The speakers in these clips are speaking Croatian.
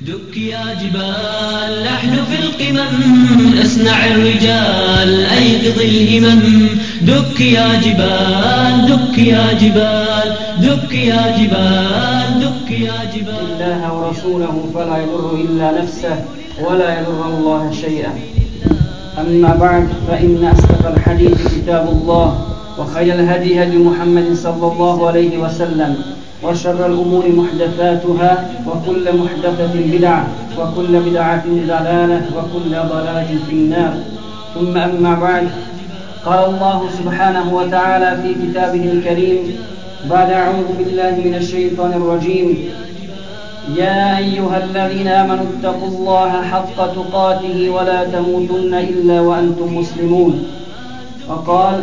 دك يا جبال نحن في القمم أسنع الرجال أيقظ الهمم. دك يا جبال دك يا جبال دك يا جبال دك يا جبال. الله ورسوله فلا يضر إلا نفسه ولا يضر الله شيئا. أما بعد فإن أصدق الحديث كتاب الله وخير الهدي هدي محمد صلى الله عليه وسلم. وشر الأمور محدثاتها وكل محدثة بدعة وكل بدعة ضلالة وكل ضلالة في النار. ثم أما بعد قال الله سبحانه وتعالى في كتابه الكريم بعد أعوذ بالله من الشيطان الرجيم. يا أيها الذين آمنوا اتقوا الله حق تقاته ولا تموتن إلا وأنتم مسلمون. وقال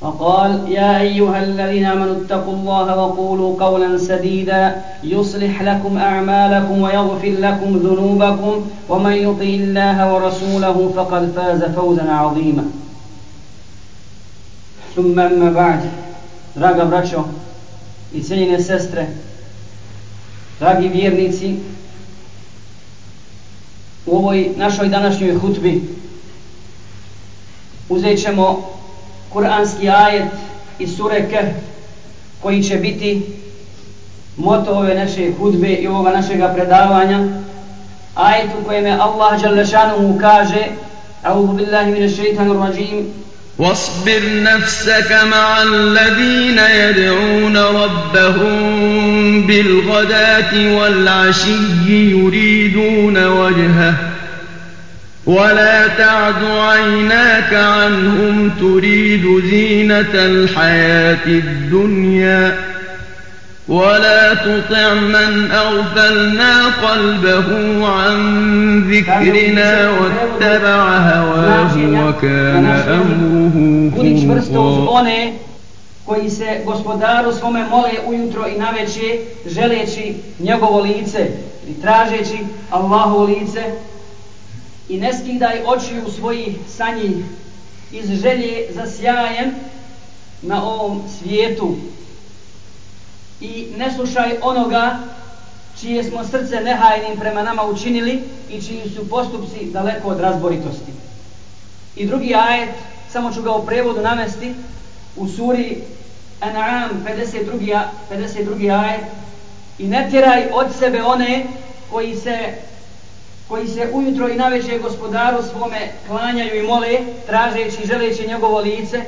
وقال يا أيها الذين آمنوا اتقوا الله وقولوا قولا سديدا. يصلح لكم أعمالكم ويغفر لكم ذنوبكم. ومن يطع الله ورسوله فقد فاز فوزا عظيما. ثم أما بعد draga braćo i cijenjene sestre, dragi vjernici, u ovoj našoj današnjoj hutbi uzet ćemo kuranski ajet iz sure Kehf koji će biti moto ove naše hudbe i ovoga našega predavanja ajet u kojem je Allah Đalešanuhu kaže أعوذ بالله من الشيطان الرجيم واصبر نفسك مع الذين يدعون ربهم بالغداة والعشي يريدون وجهه ولا تعد عيناك عنهم تريد زينة الحياة الدنيا ولا تطع من أغفلنا قلبه عن ذكرنا واتبع هواه وكان أمره فوقا. I ne skidaj očiju svojih sanji iz želje za sjajem na ovom svijetu i ne slušaj onoga čije smo srce nehajnim prema nama učinili i čiji su postupci daleko od razboritosti. I drugi ajet, samo ću ga u prevodu navesti, u suri An'am 52. a- 52. ajet i ne tjeraj od sebe one koji se koji se ujutro i naveče gospodaru svome klanjaju i mole, tražeći i želeći njegovo lice,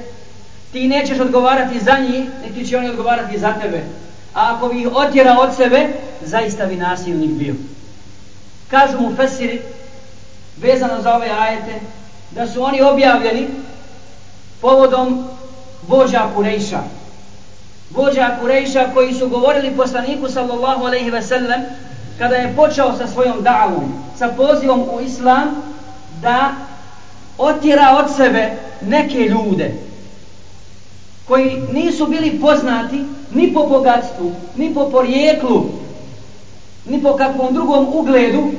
ti nećeš odgovarati za njih, niti će oni odgovarati za tebe. A ako ih otjera od sebe, zaista bi nasilnik bio. Kažu mu Fesiri, vezano za ove ajete, da su oni objavljeni povodom vođa Kurejša. Vođa Kurejša koji su govorili poslaniku sallallahu alaihi ve sellem kada je počeo sa svojom davom, sa pozivom u islam da otjera od sebe neke ljude koji nisu bili poznati ni po bogatstvu, ni po porijeklu, ni po kakvom drugom ugledu,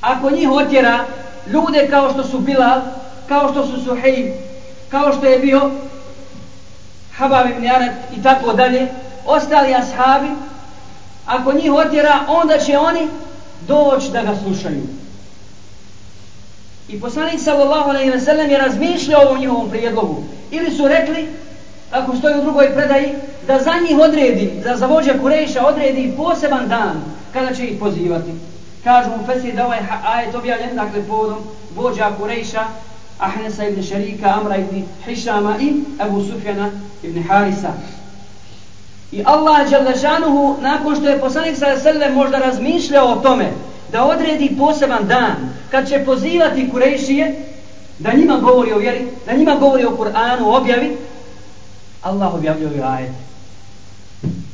ako njih otjera ljude kao što su Bilal, kao što su Suhejb, kao što je bio Habab ibn Arat i tako dalje, ostali ashabi, ako njih otjera, onda će oni doći da ga slušaju. I poslanik sallallahu alejhi ve sellem je razmišljao o njihovom prijedlogu. Ili su rekli, ako stoji u drugoj predaji, da za njih odredi, da za vođe Kurejša odredi poseban dan kada će ih pozivati. Kažu mu Fesir da ovaj ajet objavljen, dakle povodom vođa Kurejša, Ahnesa ibn Šarika, Amra ibn Hišama i Ebu Sufjana ibn Harisa. I Allah Đalešanuhu, nakon što je poslanik sa sebe možda razmišljao o tome, da odredi poseban dan, kad će pozivati Kurejšije, da njima govori o vjeri, da njima govori o Kur'anu, objavi, Allah objavljuje ove ajete.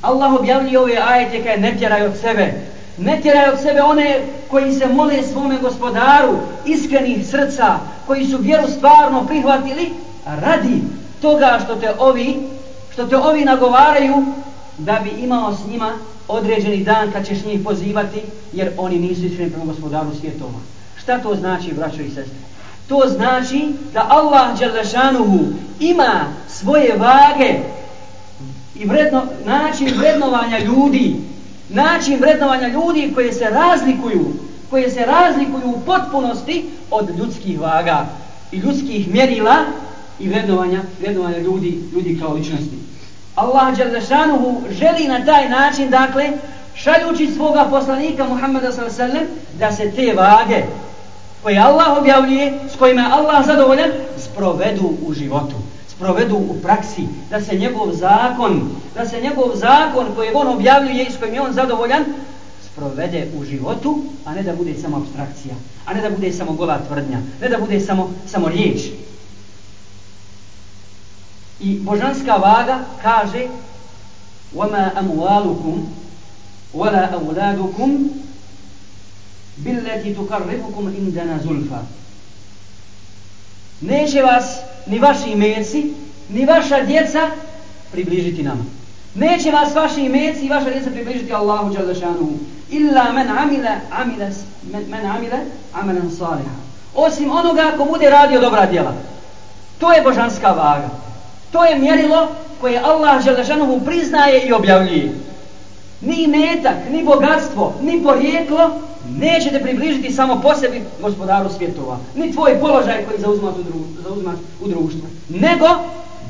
Allah objavljuje ove ajete kaj ne tjeraj od sebe. Ne tjeraj od sebe one koji se mole svome gospodaru, iskrenih srca, koji su vjeru stvarno prihvatili, radi toga što te ovi, što te ovi nagovaraju da bi imao s njima određeni dan kad ćeš njih pozivati, jer oni nisu iskreni prema gospodaru svjetova. Šta to znači, braćo i sestre? To znači da Allah Đalešanuhu ima svoje vage i vredno, način vrednovanja ljudi, način vrednovanja ljudi koje se razlikuju, koje se razlikuju u potpunosti od ljudskih vaga i ljudskih mjerila i vrednovanja, vrednovanja ljudi, ljudi kao ličnosti. Allah Đalešanuhu želi na taj način, dakle, šaljući svoga poslanika Muhammeda s.a.v. da se te vage koje Allah objavljuje, s kojima je Allah zadovoljan, sprovedu u životu, sprovedu u praksi, da se njegov zakon, da se njegov zakon koji on objavljuje i s kojim je on zadovoljan, sprovede u životu, a ne da bude samo abstrakcija, a ne da bude samo gola tvrdnja, ne da bude samo, samo riječ. I božanska vaga kaže وَمَا أَمْوَالُكُمْ وَلَا أَوْلَادُكُمْ billeti tukarribukum indana zulfa. Neće vas ni vaši imeci, ni vaša djeca približiti nama. Neće vas vaši imeci i vaša djeca približiti Allahu Đalešanuhu. Illa men amila, amila, men, men amila, amalan saliha. Osim onoga ko bude radio dobra djela. To je božanska vaga. To je mjerilo koje Allah Đalešanuhu priznaje i objavljuje. Ni metak, ni bogatstvo, ni porijeklo neće te približiti samo po sebi gospodaru svjetova. Ni tvoj položaj koji zauzimaš u, društvu, zauzimaš u društvu. Nego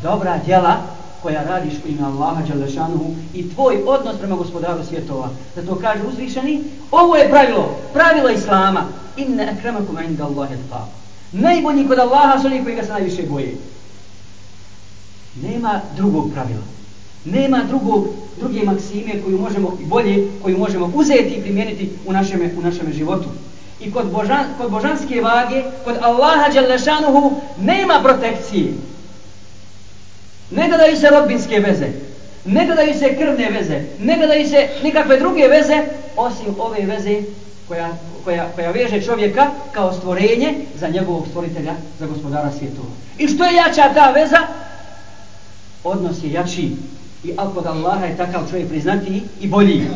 dobra djela koja radiš u ime Allaha Đalešanuhu i tvoj odnos prema gospodaru svjetova. Da to kaže uzvišeni, ovo je pravilo, pravilo Islama. Inne akramakum inda Allahe. Najbolji kod Allaha su oni koji ga se najviše boje. Nema drugog pravila. Nema drugog, druge maksime koju možemo i bolje, koju možemo uzeti i primijeniti u našem, u našem životu. I kod, božan, kod božanske vage, kod Allaha Đalešanuhu, nema protekcije. Ne gledaju se rodbinske veze, ne gledaju se krvne veze, ne gledaju se nikakve druge veze, osim ove veze koja, koja, koja veže čovjeka kao stvorenje za njegovog stvoritelja, za gospodara svjetova. I što je jača ta veza? Odnos je jači i al kod Allaha je takav čovjek priznati i bolji.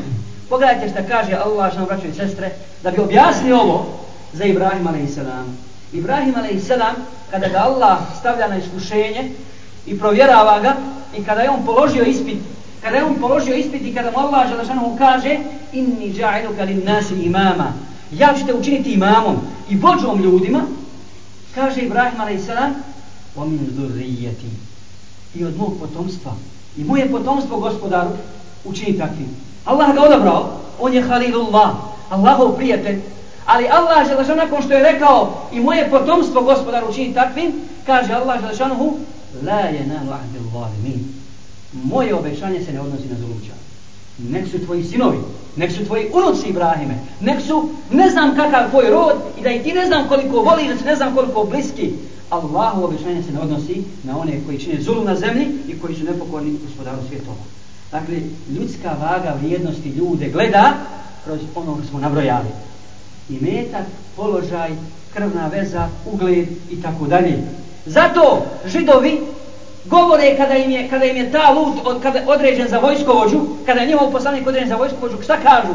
Pogledajte što kaže Allah, što braćo i sestre, da bi objasnio ovo za Ibrahim a.s. Ibrahim a.s. kada ga Allah stavlja na iskušenje i provjerava ga i kada je on položio ispit, kada je on položio ispit i kada mu Allah želešanu kaže inni ja'iluka lin nasi imama ja ću te učiniti imamom i vođom ljudima kaže Ibrahim a.s. wa min i od mog potomstva I moje potomstvo gospodaru učini takvim. Allah ga odabrao, on je Halilullah, Allahov prijatelj. Ali Allah Želešan nakon što je rekao i moje potomstvo gospodaru učini takvim, kaže Allah Želešanuhu, La je zalimin. Moje obećanje se ne odnosi na zuluča. Nek su tvoji sinovi, nek su tvoji unuci Ibrahime, nek su ne znam kakav tvoj rod i da i ti ne znam koliko voliš, da ne znam koliko bliski, Allahu obećanje se ne odnosi na one koji čine zulu na zemlji i koji su nepokorni gospodaru svjetova. Dakle, ljudska vaga vrijednosti ljude gleda kroz ono što smo nabrojali. I metak, položaj, krvna veza, ugled i tako dalje. Zato židovi govore kada im je, kada im je ta lut kada određen za vojskovođu, kada je njihov poslanik određen za vojskovođu, šta kažu?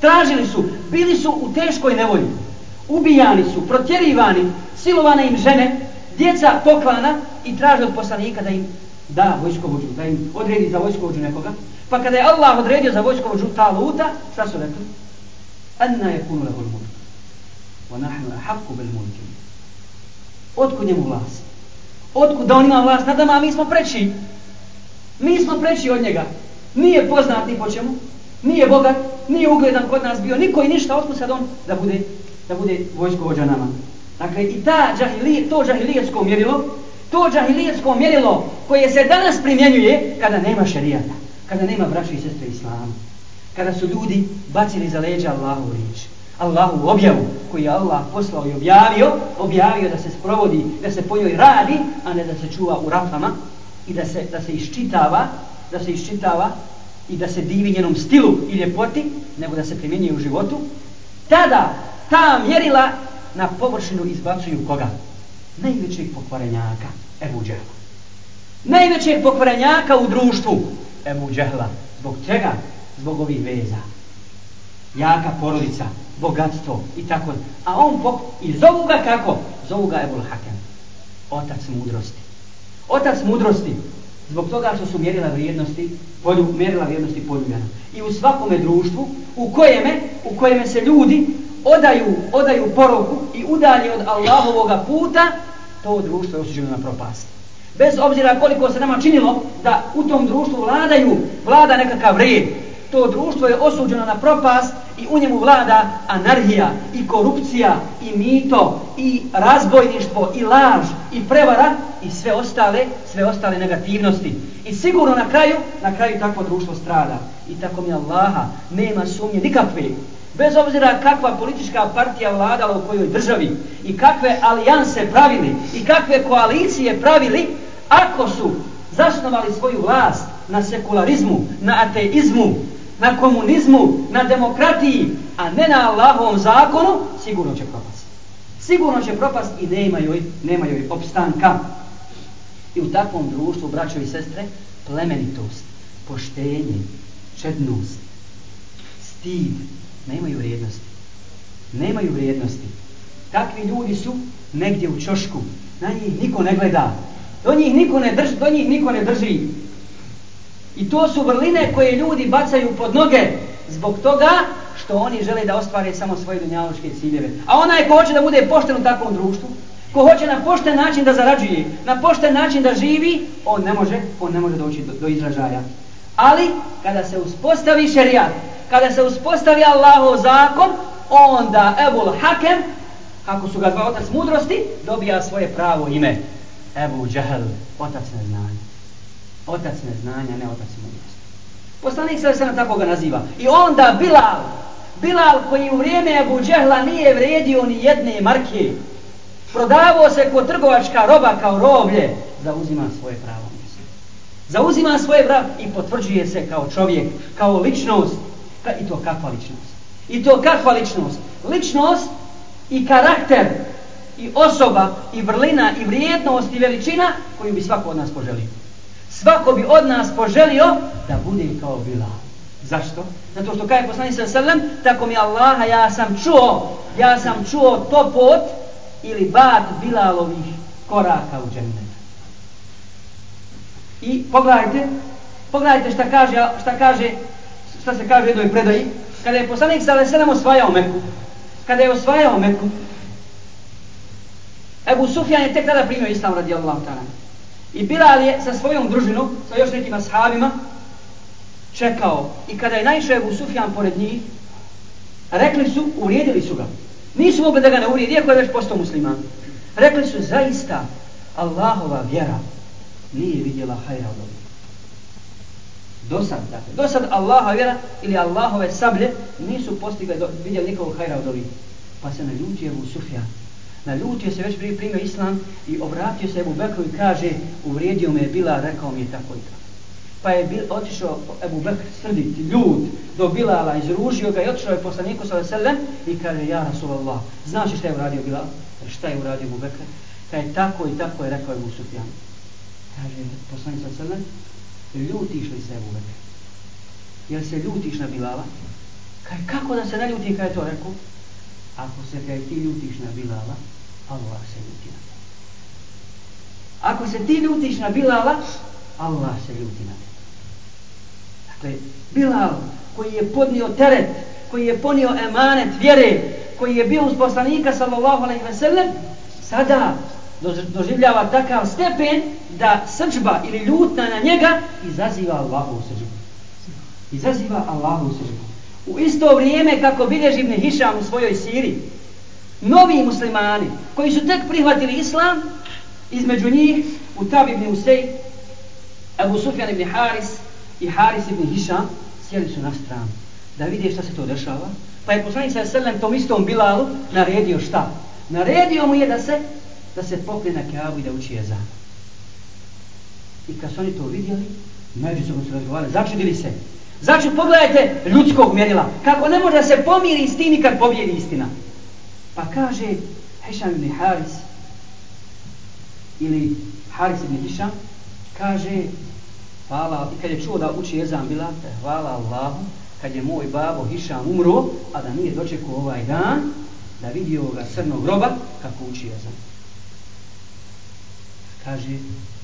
Tražili su, bili su u teškoj nevolji ubijani su, protjerivani, silovane im žene, djeca poklana i traže od poslanika da im da vojskovođu, da im odredi za vojskovođu nekoga. Pa kada je Allah odredio za vojskovođu ta luta, šta su rekli? Anna je kunu lehul mulk. Wa nahnu ahakku bil mulki. Otkud njemu vlast? Otkud da on ima vlast nad nama, a mi smo preći. Mi smo preći od njega. Nije poznat ni po čemu. Nije bogat, nije ugledan kod nas bio. Niko i ništa, otkud sad on da bude da bude vojskovođa nama. Dakle, i ta džahilije, to džahilijetsko mjerilo, to džahilijetsko mjerilo koje se danas primjenjuje kada nema šerijata, kada nema braća i sestre islama, kada su ljudi bacili za leđa Allahu riječ, Allahu objavu koju je Allah poslao i objavio, objavio da se sprovodi, da se po njoj radi, a ne da se čuva u rafama i da se, da se iščitava, da se iščitava i da se divi njenom stilu i ljepoti, nego da se primjenjuje u životu, tada ta mjerila na površinu izbacuju koga? Najvećeg pokvarenjaka, Ebu Džehla. Najvećeg pokvarenjaka u društvu, Ebu Džehla. Zbog čega? Zbog ovih veza. Jaka porodica, bogatstvo i tako. A on pok... i zovu ga kako? Zovu ga Ebul Hakem. Otac mudrosti. Otac mudrosti. Zbog toga što su mjerila vrijednosti, polju, mjerila vrijednosti poljubljena. I u svakome društvu u kojeme, u kojeme se ljudi odaju, odaju poroku i udalje od Allahovoga puta, to društvo je osuđeno na propast. Bez obzira koliko se nama činilo da u tom društvu vladaju, vlada nekakav red, to društvo je osuđeno na propast i u njemu vlada anarhija i korupcija i mito i razbojništvo i laž i prevara i sve ostale, sve ostale negativnosti. I sigurno na kraju, na kraju takvo društvo strada. I tako mi Allaha nema sumnje nikakve. Bez obzira kakva politička partija vladala u kojoj državi i kakve alijanse pravili i kakve koalicije pravili, ako su zasnovali svoju vlast na sekularizmu, na ateizmu, na komunizmu, na demokratiji, a ne na Allahovom zakonu, sigurno će propast. Sigurno će propast i nema joj, nema joj opstanka. I u takvom društvu, braćo i sestre, plemenitost, poštenje, čednost, stid, nemaju vrijednosti. Nemaju vrijednosti. Takvi ljudi su negdje u čošku. Na njih niko ne gleda. Do njih niko ne drži. Do njih niko ne drži. I to su vrline koje ljudi bacaju pod noge zbog toga što oni žele da ostvare samo svoje dunjaločke ciljeve. A onaj ko hoće da bude pošten u takvom društvu, ko hoće na pošten način da zarađuje, na pošten način da živi, on ne može, on ne može doći do, do izražaja. Ali kada se uspostavi šerijat, kada se uspostavi Allahov zakon, onda Ebul Hakem, kako su ga dva otac mudrosti, dobija svoje pravo ime. Ebu Džahel, otac neznanja. Otac neznanja, ne otac mudrosti. Poslanik se se tako ga naziva. I onda Bilal, Bilal koji u vrijeme Ebu Džehla nije vredio ni jedne marke, prodavao se kod trgovačka roba kao roblje, zauzima svoje pravo mjesto. Zauzima svoje pravo i potvrđuje se kao čovjek, kao ličnost. Ka, I to kakva ličnost? I to kakva ličnost? Ličnost i karakter i osoba i vrlina i vrijednost i veličina koju bi svako od nas poželio. Svako bi od nas poželio da bude kao Bilal. Zašto? Zato što kaže poslanik sa sallam, tako mi Allaha, ja sam čuo, ja sam čuo topot ili bat Bilalovih koraka u džennetu. I pogledajte, pogledajte šta kaže, šta kaže, šta se kaže u jednoj predaji, kada je poslanik sa sallam osvajao Meku, kada je osvajao Meku, Ebu Sufjan je tek tada primio islam radijallahu ta'ala. I Bilal je sa svojom družinom, sa još nekim ashabima, čekao. I kada je naišao Ebu Sufjan pored njih, rekli su, uvrijedili su ga. Nisu mogli da ga ne uvrijedi, iako je već postao musliman. Rekli su, zaista, Allahova vjera nije vidjela hajra od ovih. Dosad, dakle, dosad Allaha vjera ili Allahove sablje nisu postigli, vidjeli nikog hajra od ovih. Pa se naljuti Ebu Sufjan Naljutio se već prije primio islam i obratio se Ebu Bekru i kaže uvrijedio me je Bila, rekao mi je tako i tako. Pa je bil, otišao Ebu Bekr srdit, ljud, do Bilala, izružio ga i otišao je poslaniku sa veselem i kaže, ja Rasulallah, znaš šta je uradio Bilal? Šta je uradio Ebu Bekr? Kaže, tako i tako je rekao Ebu Sufjan. Kaže, poslanik sa veselem, ljutiš li se Ebu Bekr? Jel se ljutiš na Bilala? Kaže, kako da se ne ljutim kada je to rekao? Ako se kaj ti ljutiš na Bilala, Allah se ljuti na tebe. Ako se ti ljutiš na Bilala, Allah se ljuti na tebe. Dakle, Bilal koji je podnio teret, koji je ponio emanet vjere, koji je bio uz poslanika sallallahu alaihi ve sellem, sada doživljava takav stepen da srđba ili ljutna na njega izaziva Allahu srđbu. Izaziva Allahu srđbu. U isto vrijeme kako bilježi Ibn Hišam u svojoj siri, novi muslimani koji su tek prihvatili islam, između njih u Tab ibn Usej, Abu Sufjan ibn Haris i Haris ibn Hišam, sjeli su na stranu da vide šta se to dešava. Pa je poslanik sa Selem tom istom Bilalu naredio šta? Naredio mu je da se da se pokne na Kaabu i da uči jezan. I kad su oni to vidjeli, međusobno su razgovarali, začudili se. Znači, pogledajte ljudskog mjerila. Kako ne može se pomiri s tim kad pobjedi istina. Pa kaže Hešam ibn Haris ili Haris ibn Hišam kaže hvala, i kad je čuo da uči jezan bila, hvala Allahu, kad je moj babo Hišam umro, a da nije dočekao ovaj dan, da vidio ga crnog groba kako uči jezan. Kaže,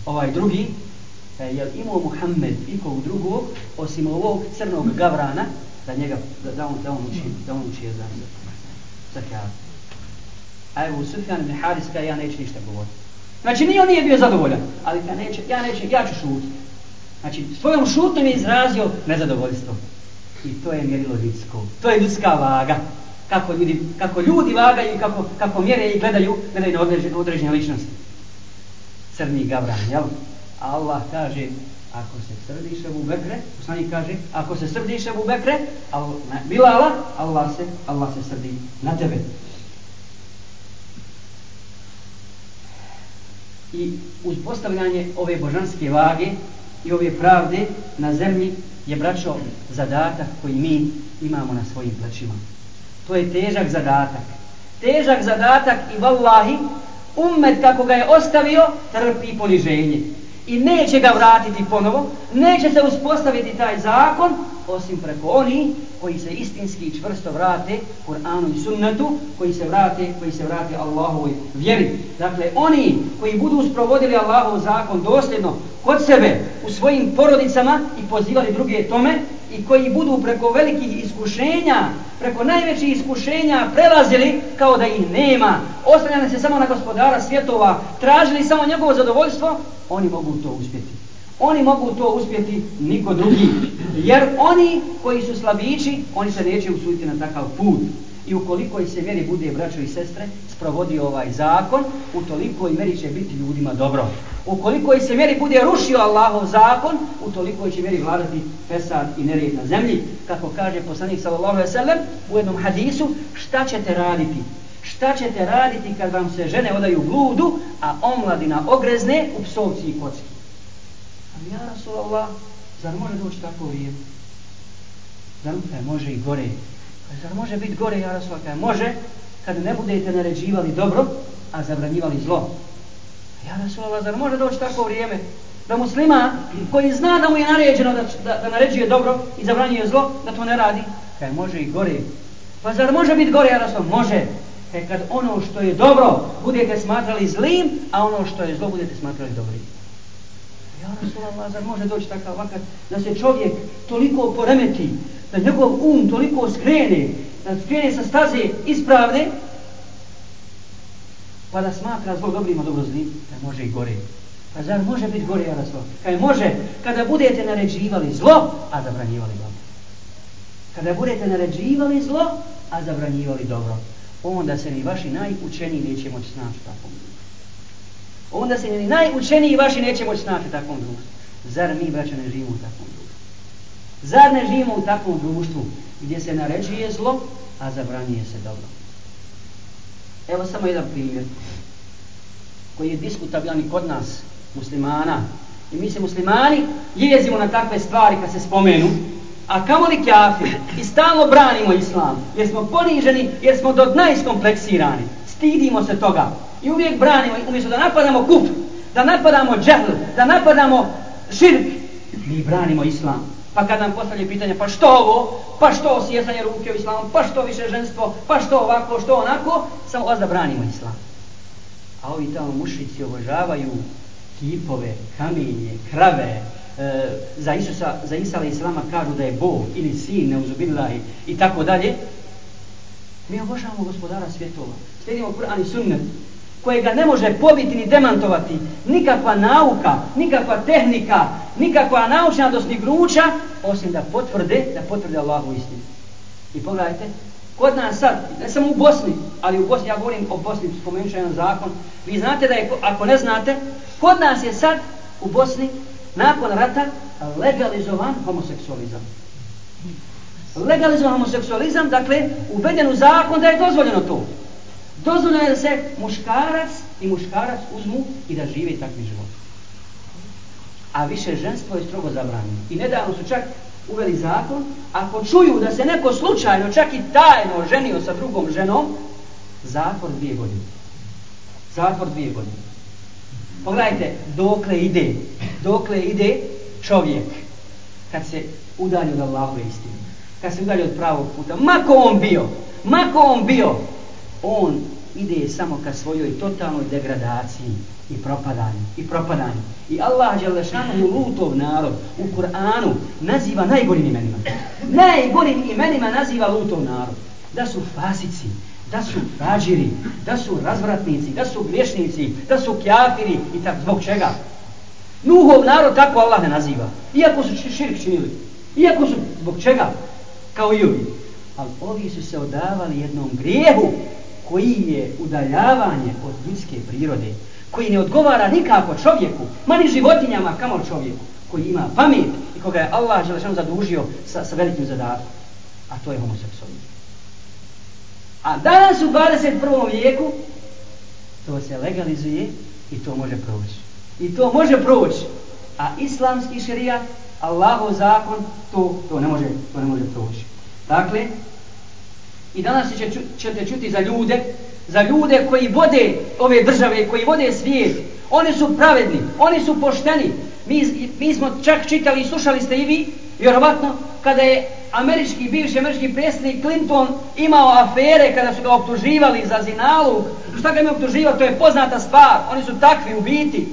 ovaj drugi, je imao Muhammed ikog drugog, osim ovog crnog gavrana, da njega, da, da, on, da on uči, da on uči za kjavu. A evo, Sufjan ibn Hariska, ja neću ništa govoriti. Znači, nije on nije bio zadovoljan, ali ja neće, ja neće, ja ću šutiti. Znači, svojom šutnom je izrazio nezadovoljstvo. I to je mjerilo ljudsko. To je ljudska vaga. Kako ljudi, kako ljudi vagaju i kako, kako mjere i gledaju, gledaju na određene, određene ličnosti. Crni gavran, jel? Allah kaže, ako se srdiš Ebu Bekre, poslanik kaže, ako se srdiš Ebu Bekre, al, ne, Bilala, Allah se, Allah se srdi na tebe. I uz postavljanje ove božanske vage i ove pravde na zemlji je braćo zadatak koji mi imamo na svojim plećima. To je težak zadatak. Težak zadatak i vallahi ummet kako ga je ostavio trpi poniženje i neće ga vratiti ponovo, neće se uspostaviti taj zakon, osim preko oni koji se istinski i čvrsto vrate Kur'anu i sunnetu, koji se vrate, koji se vrate Allahovoj vjeri. Dakle, oni koji budu sprovodili Allahov zakon dosljedno kod sebe, u svojim porodicama i pozivali druge tome, i koji budu preko velikih iskušenja, preko najvećih iskušenja prelazili kao da ih nema, oslanjali se samo na gospodara svjetova, tražili samo njegovo zadovoljstvo, oni mogu to uspjeti. Oni mogu to uspjeti niko drugi. Jer oni koji su slabići, oni se neće usuditi na takav put. I u kolikoj se mjeri bude, braćo i sestre, sprovodi ovaj zakon, u tolikoj mjeri će biti ljudima dobro. U se mjeri bude rušio Allahov zakon, u tolikoj će mjeri vladati fesad i nerijed na zemlji. Kako kaže poslanik sallallahu alejhi ve u jednom hadisu, šta ćete raditi? Šta ćete raditi kad vam se žene odaju bludu, a omladina ogrezne u psovci i kocki? Ali ja Rasulallah, zar može doći tako vrijeme? Zar može i gore? Zar može biti gore, ja Rasulallah? Može, kad ne budete naređivali dobro, a zabranjivali zlo. Ja Rasulallah, zar može doći tako vrijeme? Da muslima koji zna da mu je naređeno da, da, da naređuje dobro i zabranjuje zlo, da to ne radi. Kaj može i gore. Pa zar može biti gore, ja Rasulallah? Može. Kaj kad ono što je dobro budete smatrali zlim, a ono što je zlo budete smatrali dobrim. Ja Rasulallah, zar može doći takav vakat da se čovjek toliko poremeti, da njegov um toliko skrene, da skrene sa staze ispravne, pa da smatra zlo dobrima dobro zlim, da može i gore. Pa zar može biti gore, ja Rasulallah? Kaj može, kada budete naređivali zlo, a zabranjivali dobro. Kada budete naređivali zlo, a zabranjivali dobro, onda se ni vaši najučeniji neće moći snaći takvom društvu. Onda se ni najučeniji vaši neće moći snaći takvom društvu. Zar mi, braća, ne živimo u takvom društvu? Zar ne živimo u takvom društvu gdje se naređuje zlo, a zabranjuje se dobro? Evo samo jedan primjer koji je diskutabilan i kod nas, muslimana. I mi se muslimani jezimo na takve stvari kad se spomenu, a kamo li kafir i stalno branimo islam, jer smo poniženi, jer smo do dna iskompleksirani. Stidimo se toga i uvijek branimo, umjesto da napadamo kufr, da napadamo džehl, da napadamo širk, mi branimo islam. Pa kad nam postavlja pitanje, pa što ovo, pa što osjesanje ruke u islamu, pa što više ženstvo, pa što ovako, što onako, samo vas da branimo islam. A ovi tamo mušici obožavaju kipove, kamenje, krave, e, za Isusa, za Isa Islama kažu da je Bog ili sin, neuzubila i, i tako dalje. Mi obožavamo gospodara svjetova. Slijedimo Kur'an i sunnet kojega ne može pobiti ni demantovati nikakva nauka, nikakva tehnika, nikakva naučna dostignuća, osim da potvrde, da potvrde Allahu istinu. I pogledajte, kod nas sad, ne samo u Bosni, ali u Bosni, ja govorim o Bosni, spomenut ću jedan zakon, vi znate da je, ako ne znate, kod nas je sad u Bosni, nakon rata, legalizovan homoseksualizam. Legalizovan homoseksualizam, dakle, uveden u zakon da je dozvoljeno to. Dozvoljeno je da se muškarac i muškarac uzmu i da žive takvi život. A više ženstvo je strogo zabranjeno. I nedavno su čak uveli zakon, ako čuju da se neko slučajno, čak i tajno ženio sa drugom ženom, zatvor dvije godine. Zatvor dvije godine. Pogledajte, dokle ide, dokle ide čovjek kad se udalji od Allahove istine, kad se udalji od pravog puta, mako on bio, mako on bio, on ide samo ka svojoj totalnoj degradaciji i propadanju, i propadanju. I Allah Đelešanu lutov narod u Kur'anu naziva najgorim imenima. Najgorim imenima naziva lutov narod. Da su fasici, da su rađiri, da su razvratnici, da su griješnici, da su kjafiri i tako zbog čega. Nuhov narod tako Allah ne naziva. Iako su širk činili. Iako su zbog čega? Kao i ovi. Ali ovi su se odavali jednom grijehu koji je udaljavanje od ljudske prirode. Koji ne odgovara nikako čovjeku, ma životinjama, kamo čovjeku. Koji ima pamet i koga je Allah želešan zadužio sa, sa velikim zadatkom. A to je homoseksualizam. A danas u 21. vijeku to se legalizuje i to može proći. I to može proći. A islamski šerijat, Allahov zakon, to, to, ne može, to ne može proći. Dakle, i danas će, ćete čuti za ljude, za ljude koji vode ove države, koji vode svijet. Oni su pravedni, oni su pošteni. Mi, mi smo čak čitali i slušali ste i vi, vjerovatno, kada je američki, bivši američki predsjednik Clinton imao afere kada su ga optuživali za zinalog. Šta ga ima optuživati? To je poznata stvar. Oni su takvi u biti.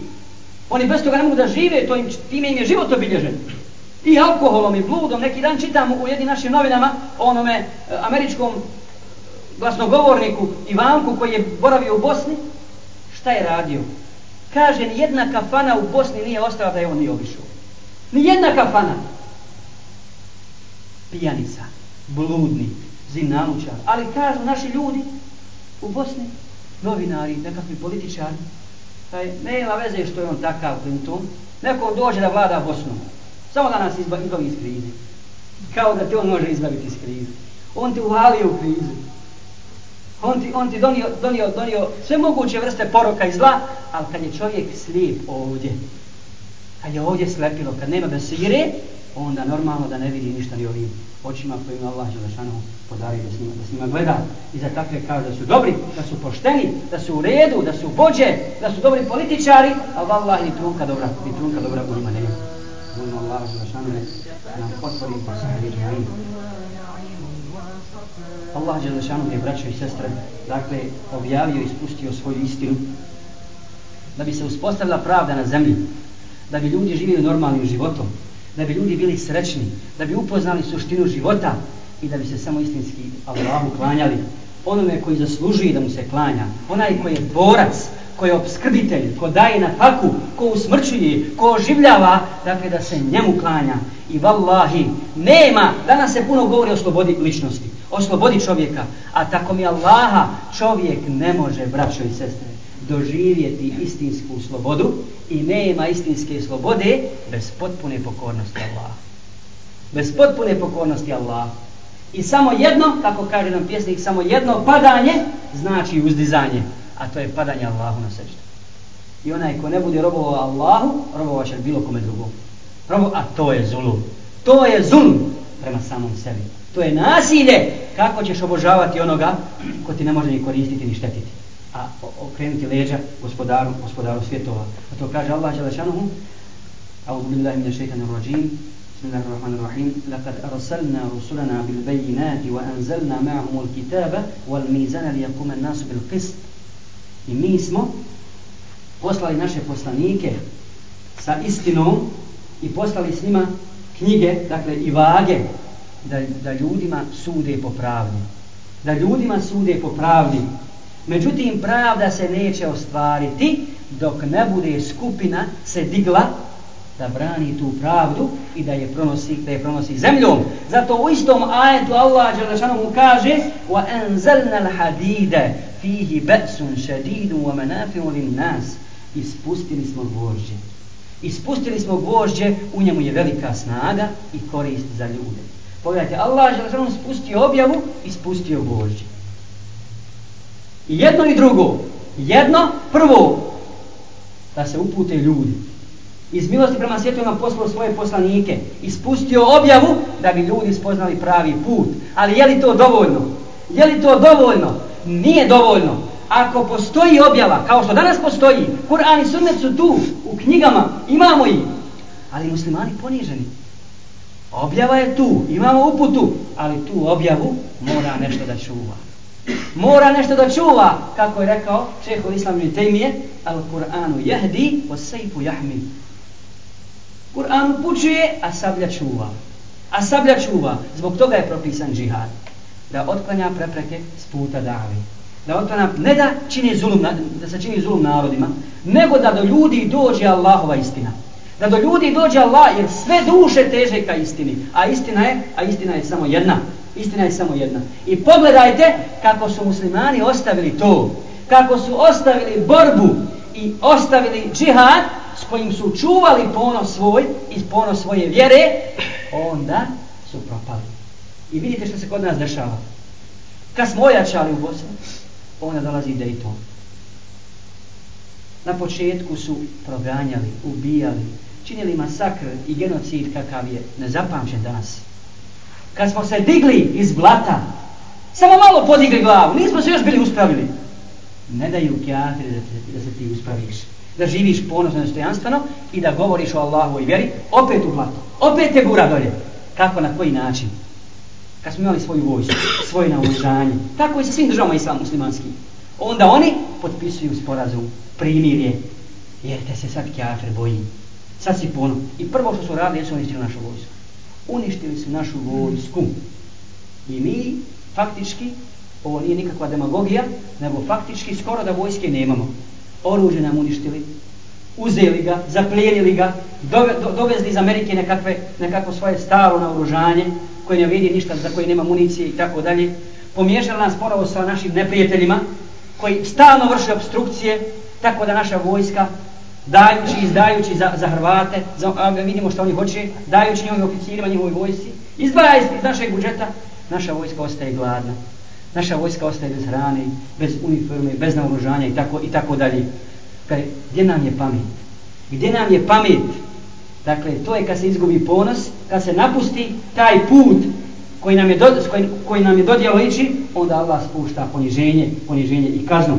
Oni bez toga ne mogu da žive, to im, time im je život obilježen. I alkoholom i bludom. Neki dan čitam u jednim našim novinama o onome e, američkom glasnogovorniku Ivanku koji je boravio u Bosni. Šta je radio? Kaže, ni jedna kafana u Bosni nije ostala da je on nije obišao. Ni jedna kafana pijanica, bludnik, zinamučar. Ali kažu naši ljudi u Bosni, novinari, nekakvi političari, taj, nema veze što je on takav Clinton, neko dođe da vlada Bosnom, samo da nas izbavi iz krize. Kao da te on može izbaviti iz krize. On te uvalio u krizu. On ti, on ti donio, donio, donio sve moguće vrste poroka i zla, ali kad je čovjek slijep ovdje, kad je ovdje slepilo, kad nema besire, onda normalno da ne vidi ništa ni ovim očima kojima Allah Želešanu podari da s, njima, da s njima gleda. I za takve kaže da su dobri, da su pošteni, da su u redu, da su vođe, da su dobri političari, ali Allah ni trunka dobra, ni trunka dobra u njima nema. Allah Želešanu da nam vidi Allah Želešanu je braćo i sestre, dakle, objavio i spustio svoju istinu da bi se uspostavila pravda na zemlji, da bi ljudi živjeli normalnim životom, da bi ljudi bili srećni, da bi upoznali suštinu života i da bi se samo istinski Allahu klanjali. Onome koji zaslužuje da mu se klanja, onaj koji je borac, koji je obskrbitelj, ko daje na faku, ko usmrćuje, ko oživljava, dakle da se njemu klanja. I vallahi, nema, danas se puno govori o slobodi ličnosti, o slobodi čovjeka, a tako mi Allaha čovjek ne može, braćo i sestre, doživjeti istinsku slobodu i nema istinske slobode bez potpune pokornosti Allah. Bez potpune pokornosti Allah. I samo jedno, kako kaže nam pjesnik, samo jedno padanje znači uzdizanje, a to je padanje Allahu na seždu. I onaj ko ne bude robovao Allahu, robovat će bilo kome drugom. Robo, a to je zulum. To je zulum prema samom sebi. To je nasilje kako ćeš obožavati onoga ko ti ne može ni koristiti ni štetiti a okrenuti leđa gospodaru, gospodaru svjetova. A to kaže Allah Đelešanuhu, أعوذ بالله من الشيطان الرجيم بسم الله الرحمن الرحيم لقد أرسلنا رسلنا بالبينات وأنزلنا معهم الكتاب والميزان ليقوم الناس بالقسط I mi smo poslali naše poslanike sa istinom i poslali s njima knjige, dakle i vage, da, da ljudima sude po pravdi. Da ljudima sude po pravdi. Međutim, pravda se neće ostvariti dok ne bude skupina se digla da brani tu pravdu i da je pronosi, da je pronosi zemljom. Zato u istom ajetu Allah Đelešanu mu kaže وَأَنْزَلْنَا الْحَدِيدَ fihi ba'sun shadidun wa manafi'u lin nas. Ispustili smo gvožđe. Ispustili smo gvožđe, u njemu je velika snaga i korist za ljude. Pogledajte, Allah je on spustio objavu ispustio spustio gvožđe. I jedno i drugo. Jedno, prvo, da se upute ljudi. Iz milosti prema svijetu nam poslao svoje poslanike. Ispustio objavu da bi ljudi spoznali pravi put. Ali je li to dovoljno? Je li to dovoljno? Nije dovoljno. Ako postoji objava, kao što danas postoji, Kur'an i Sunnet su tu, u knjigama, imamo ih. ali muslimani poniženi. Objava je tu, imamo uputu, ali tu objavu mora nešto da čuva. Mora nešto da čuva, kako je rekao šeho Islam ibn Tejmije, al Kur'anu jahdi, o sejfu jahmi. Kur'an upućuje, a sablja čuva. A sablja čuva, zbog toga je propisan džihad. Da otklanja prepreke s puta davi. Da otklanja, ne da, čini zulum, da se čini zulum narodima, nego da do ljudi dođe Allahova istina. Da do ljudi dođe Allah, jer sve duše teže ka istini. A istina je, a istina je samo jedna. Istina je samo jedna. I pogledajte kako su muslimani ostavili to. Kako su ostavili borbu i ostavili džihad s kojim su čuvali ponos svoj i ponos svoje vjere, onda su propali. I vidite što se kod nas dešava. Kad smo ojačali u Bosni, onda dolazi Dayton. Na početku su proganjali, ubijali, činili masakr i genocid kakav je nezapamćen danas. Kad smo se digli iz blata, samo malo podigli glavu, nismo se još bili uspravili. Ne daju kjatri da, da se ti uspraviš. Da živiš ponosno i dostojanstveno i da govoriš o Allahu i vjeri, opet u blato. Opet te gura dolje. Kako, na koji način? Kad smo imali svoju vojsku, svoje naoružanje. Tako je sa svim državama islam muslimanskim. Onda oni potpisuju sporazum, primirje, jer te se sad kjafir boji. Sad si pono. I prvo što su radili, jesu uništili našu vojsku. Uništili su našu vojsku. I mi, faktički, ovo nije nikakva demagogija, nego faktički skoro da vojske nemamo. Oružje nam uništili, uzeli ga, zaplijenili ga, dove, do, dovezli iz Amerike nekakve, nekako svoje staro naoružanje, koje ne vidi ništa, za koje nema municije i tako dalje. Pomiješali nas ponovo sa našim neprijateljima, koji stalno vrše obstrukcije, tako da naša vojska dajući, izdajući za, za Hrvate, za, a, vidimo što oni hoće, dajući njihovim oficirima, njihovoj vojsci, izdvaja iz, iz našeg budžeta, naša vojska ostaje gladna. Naša vojska ostaje bez hrane, bez uniforme, bez naoružanja i tako, i tako dalje. Kaj, gdje nam je pamet? Gdje nam je pamet? Dakle, to je kad se izgubi ponos, kad se napusti taj put koji nam je, do, koji, koji nam je dodjelo ići, onda Allah spušta poniženje, poniženje i kaznu.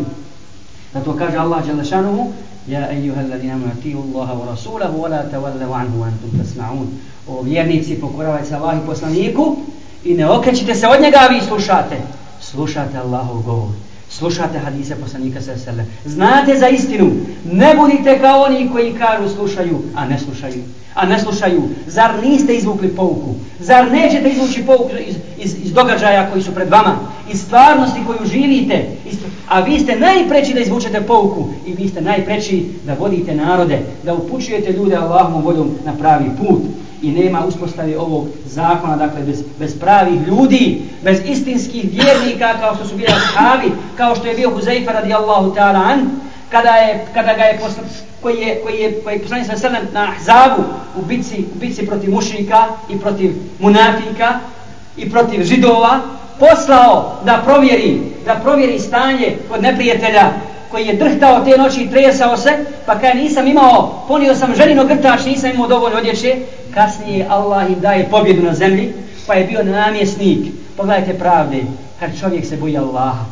Zato kaže Allah Đelešanuhu, Ja ejuha alladina mu'tiju Allaha wa rasulahu wa la tavallavu anhu antum tasma'un. O vjernici, pokoravajte se Allah i poslaniku i ne okrećite se od njega, vi slušate. Slušate Allahov govor. Slušate hadise poslanika sa sebe. Znate za istinu. Ne budite kao oni koji kažu slušaju, a ne slušaju. A ne slušaju. Zar niste izvukli pouku? Zar nećete izvući pouku iz, iz, iz događaja koji su pred vama? Iz stvarnosti koju živite? Iz, a vi ste najpreći da izvučete pouku. I vi ste najpreći da vodite narode. Da upućujete ljude Allahom voljom na pravi put i nema uspostave ovog zakona, dakle bez, bez pravih ljudi, bez istinskih vjernika kao što su bili ashabi, kao što je bio Huzaifa radijallahu ta'ala an, kada, je, kada ga je koji je, koji je, koji je sa sredem na Ahzabu u bici, u bici protiv mušnika i protiv munafika i protiv židova, poslao da provjeri, da provjeri stanje kod neprijatelja koji je drhtao te noći i tresao se, pa kada nisam imao, ponio sam ženino grtač, nisam imao dovoljno odjeće, kasnije Allah im daje pobjedu na zemlji, pa je bio namjesnik. Pogledajte pravde, kad čovjek se boji Allaha,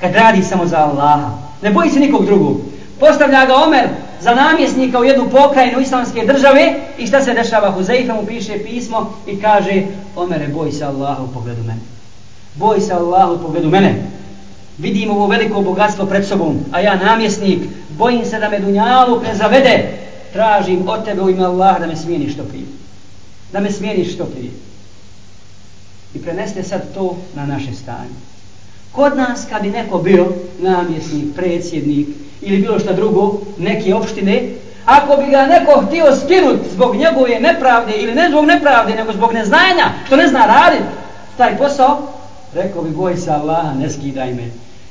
kad radi samo za Allaha, ne boji se nikog drugog. Postavlja ga Omer za namjesnika u jednu pokrajinu islamske države i šta se dešava? Huzeifa mu piše pismo i kaže Omere, boj se Allaha u pogledu mene. Boj se Allaha u pogledu mene. Vidim ovo veliko bogatstvo pred sobom, a ja namjesnik, bojim se da me Dunjaluk ne zavede, tražim od tebe u ime Allah da me smijeniš što prije. Da me smijeniš što prije. I preneste sad to na naše stanje. Kod nas kad bi neko bio namjesnik, predsjednik ili bilo šta drugo, neke opštine, ako bi ga neko htio skinut zbog njegove nepravde ili ne zbog nepravde, nego zbog neznanja, što ne zna raditi taj posao, rekao bi boj se Allaha, ne skidaj me.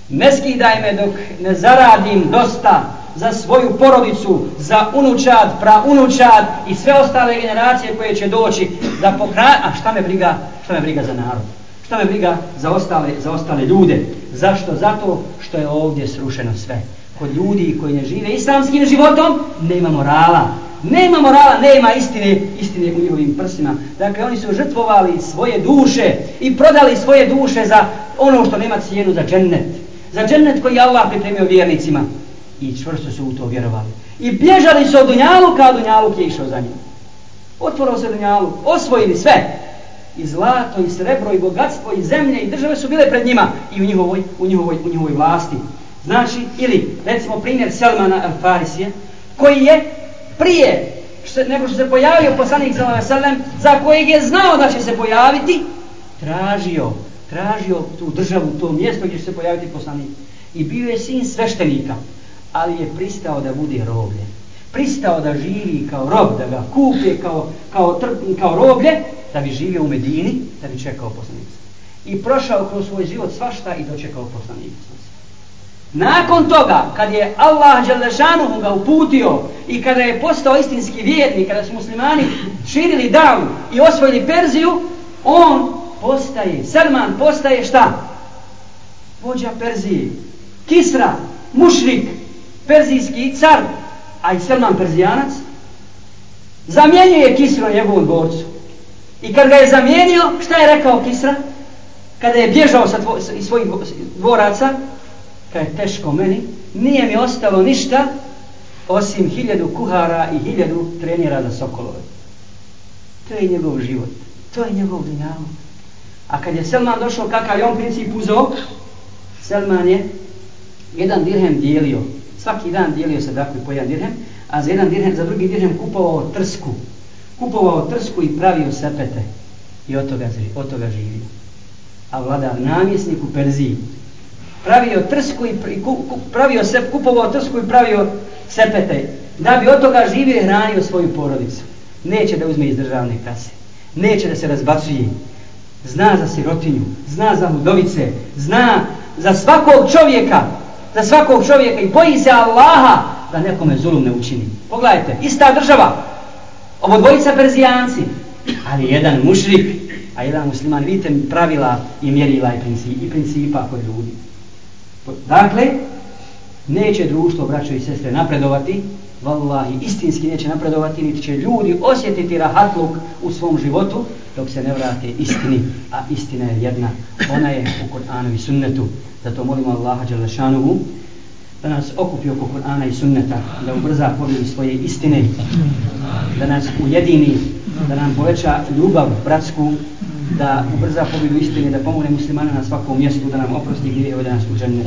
Ne skidaj me dok ne zaradim dosta za svoju porodicu, za unučad, praunučad i sve ostale generacije koje će doći da pokra... A šta me briga, šta me briga za narod? Šta me briga za ostale, za ostale ljude? Zašto? Zato što je ovdje srušeno sve. Kod ljudi koji ne žive islamskim životom, nema morala. Nema morala, nema istine, istine u njihovim prsima. Dakle, oni su žrtvovali svoje duše i prodali svoje duše za ono što nema cijenu za džennet. Za džennet koji Allah pripremio vjernicima i čvrsto su u to vjerovali. I bježali su od Dunjaluka, a Dunjaluk je išao za njim. Otvorilo se dunjalu, osvojili sve. I zlato, i srebro, i bogatstvo, i zemlje, i države su bile pred njima i u njihovoj, u njihovoj, u njihovoj vlasti. Znači, ili recimo primjer Selmana al-Farisije, koji je prije što, nego što se pojavio poslanik sallallahu za kojeg je znao da će se pojaviti, tražio, tražio tu državu, to mjesto gdje će se pojaviti poslanik. I bio je sin sveštenika, ali je pristao da bude roblje. Pristao da živi kao rob, da ga kupe kao, kao, kao roblje, da bi živio u Medini, da bi čekao poslanik. I prošao kroz svoj život svašta i dočekao poslanik. Nakon toga, kad je Allah Đalešanuhu ga uputio i kada je postao istinski vjernik, kada su muslimani širili davu i osvojili Perziju, on postaje, Salman postaje šta? Vođa Perzije. Kisra, mušrik, perzijski car, a i Salman Perzijanac, zamjenjuje Kisra njegovom dvorcu. I kad ga je zamijenio, šta je rekao Kisra? Kada je bježao sa iz svojih dvoraca, kada je teško meni, nije mi ostalo ništa osim hiljadu kuhara i hiljadu trenera za sokolove. To je njegov život. To je njegov dinamo. A kad je Selman došao, kakav je on princip uzao, Selman je jedan dirhem dijelio. Svaki dan dijelio se dakle po jedan dirhem, a za jedan dirhem, za drugi dirhem kupovao trsku. Kupovao trsku i pravio sepete. I od toga, od toga živio. A vladar namjesnik u Perziji pravio trsku i pravio se, kupovao trsku i pravio sepete. Da bi od toga živio i hranio svoju porodicu. Neće da uzme iz državne kase. Neće da se razbacuje. Zna za sirotinju, zna za hudovice, zna za svakog čovjeka, za svakog čovjeka i boji se Allaha da nekome zulum ne učini. Pogledajte, ista država, ovo dvojica Perzijanci, ali jedan mušrik, a jedan musliman, vidite pravila i mjerila i, principa, i principa kod ljudi. Dakle, neće društvo, braćo i sestre, napredovati, vallahi, istinski neće napredovati, niti će ljudi osjetiti rahatluk u svom životu, dok se ne vrate istini, a istina je jedna, ona je u Kur'anu i sunnetu. Zato molimo Allaha Đalešanuhu da nas okupi oko Kur'ana i sunneta, da ubrza pobjedu svoje istine, da nas ujedini, da nam poveća ljubav bratsku, da ubrza pobjedu istine, da pomogne muslimana na svakom mjestu, da nam oprosti grijeve, da nas uđene.